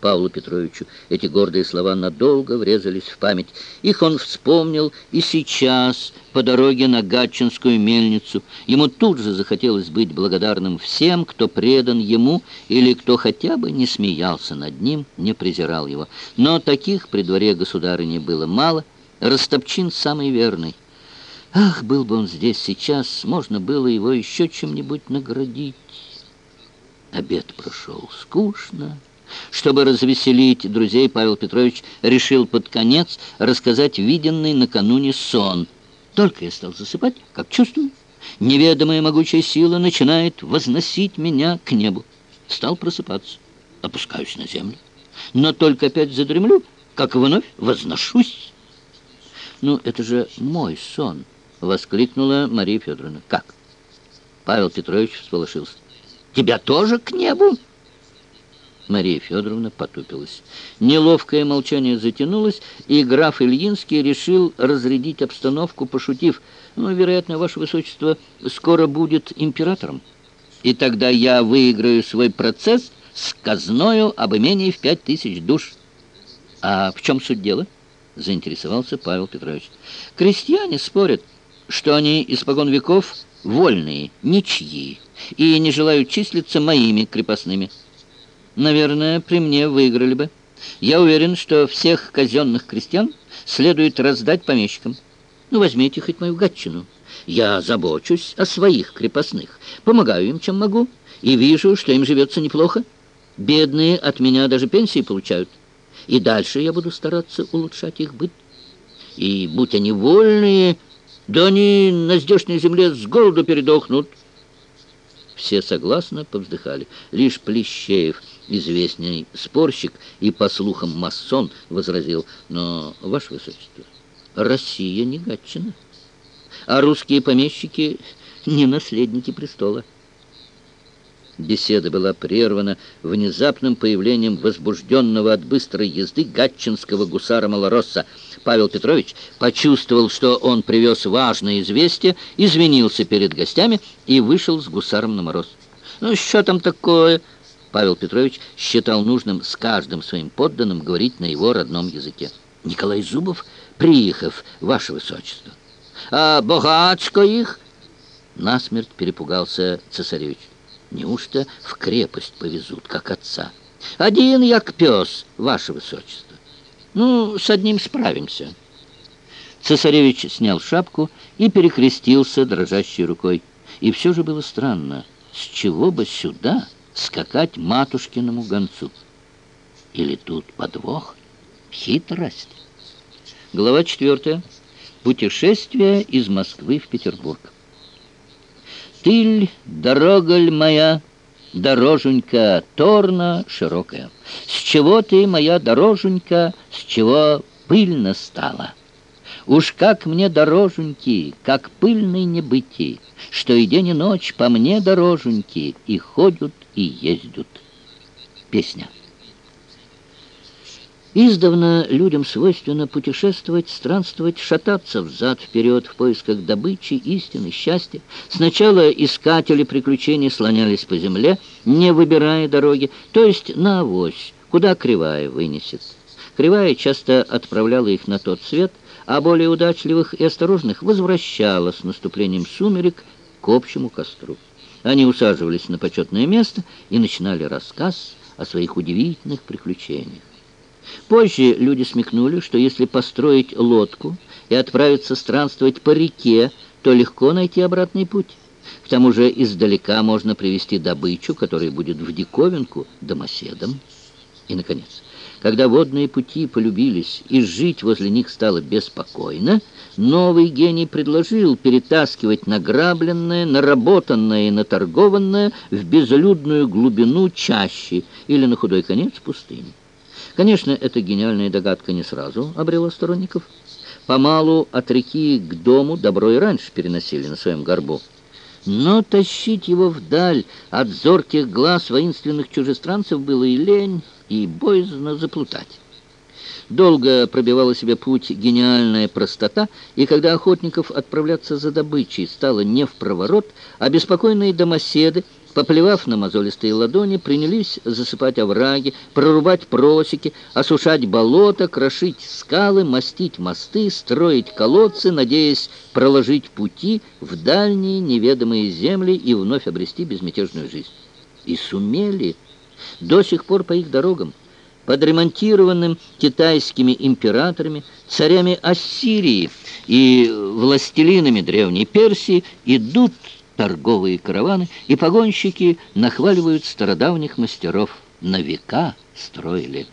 Павлу Петровичу. Эти гордые слова надолго врезались в память. Их он вспомнил и сейчас, по дороге на Гатчинскую мельницу. Ему тут же захотелось быть благодарным всем, кто предан ему или кто хотя бы не смеялся над ним, не презирал его. Но таких при дворе государыни было мало. Растопчин самый верный. Ах, был бы он здесь сейчас, можно было его еще чем-нибудь наградить. Обед прошел скучно. Чтобы развеселить друзей, Павел Петрович решил под конец рассказать виденный накануне сон. Только я стал засыпать, как чувствую, неведомая могучая сила начинает возносить меня к небу. Стал просыпаться, опускаюсь на землю, но только опять задремлю, как вновь возношусь. «Ну, это же мой сон!» — воскликнула Мария Федоровна. «Как?» Павел Петрович всполошился. «Тебя тоже к небу?» Мария Федоровна потупилась. Неловкое молчание затянулось, и граф Ильинский решил разрядить обстановку, пошутив, «Ну, вероятно, ваше высочество скоро будет императором, и тогда я выиграю свой процесс с казною об имении в пять тысяч душ». «А в чем суть дела?» — заинтересовался Павел Петрович. «Крестьяне спорят, что они испокон веков вольные, ничьи, и не желают числиться моими крепостными». Наверное, при мне выиграли бы. Я уверен, что всех казенных крестьян следует раздать помещикам. Ну, возьмите хоть мою гатчину. Я забочусь о своих крепостных, помогаю им, чем могу, и вижу, что им живется неплохо. Бедные от меня даже пенсии получают. И дальше я буду стараться улучшать их быт. И будь они вольные, да они на здешней земле с голоду передохнут. Все согласно повздыхали. Лишь Плещеев, известный спорщик и, по слухам, масон, возразил, но, Ваше Высочество, Россия не Гатчина, а русские помещики не наследники престола. Беседа была прервана внезапным появлением возбужденного от быстрой езды гатчинского гусара Малоросса. Павел Петрович почувствовал, что он привез важное известие, извинился перед гостями и вышел с гусаром на мороз. «Ну, что там такое?» Павел Петрович считал нужным с каждым своим подданным говорить на его родном языке. «Николай Зубов, приехав, ваше высочество». «А богатско их?» Насмерть перепугался цесаревич. Неужто в крепость повезут, как отца? Один як пес, ваше высочество. Ну, с одним справимся. Цесаревич снял шапку и перекрестился дрожащей рукой. И все же было странно, с чего бы сюда скакать матушкиному гонцу? Или тут подвох? Хитрость? Глава четвертая. Путешествие из Москвы в Петербург. Тыль, дороголь моя, дороженька торна широкая. С чего ты, моя дороженька, с чего пыльно стала? Уж как мне дороженьки, как пыльной не быти, Что и день и ночь по мне дороженьки И ходят, и ездят. Песня. Издавна людям свойственно путешествовать, странствовать, шататься взад-вперед в поисках добычи, истины, счастья. Сначала искатели приключений слонялись по земле, не выбирая дороги, то есть на авось, куда кривая вынесет. Кривая часто отправляла их на тот свет, а более удачливых и осторожных возвращала с наступлением сумерек к общему костру. Они усаживались на почетное место и начинали рассказ о своих удивительных приключениях. Позже люди смекнули, что если построить лодку и отправиться странствовать по реке, то легко найти обратный путь. К тому же издалека можно привезти добычу, которая будет в диковинку домоседом. И, наконец, когда водные пути полюбились и жить возле них стало беспокойно, новый гений предложил перетаскивать награбленное, наработанное и наторгованное в безлюдную глубину чаще или на худой конец пустыни. Конечно, эта гениальная догадка не сразу обрела сторонников. Помалу от реки к дому добро и раньше переносили на своем горбу. Но тащить его вдаль от зорких глаз воинственных чужестранцев было и лень, и боязно заплутать. Долго пробивала себе путь гениальная простота, и когда охотников отправляться за добычей стало не в проворот, а беспокойные домоседы поплевав на мозолистые ладони, принялись засыпать овраги, прорубать просеки, осушать болота, крошить скалы, мастить мосты, строить колодцы, надеясь проложить пути в дальние неведомые земли и вновь обрести безмятежную жизнь. И сумели до сих пор по их дорогам, подремонтированным китайскими императорами, царями Ассирии и властелинами Древней Персии, идут торговые караваны, и погонщики нахваливают стародавних мастеров. На века строили.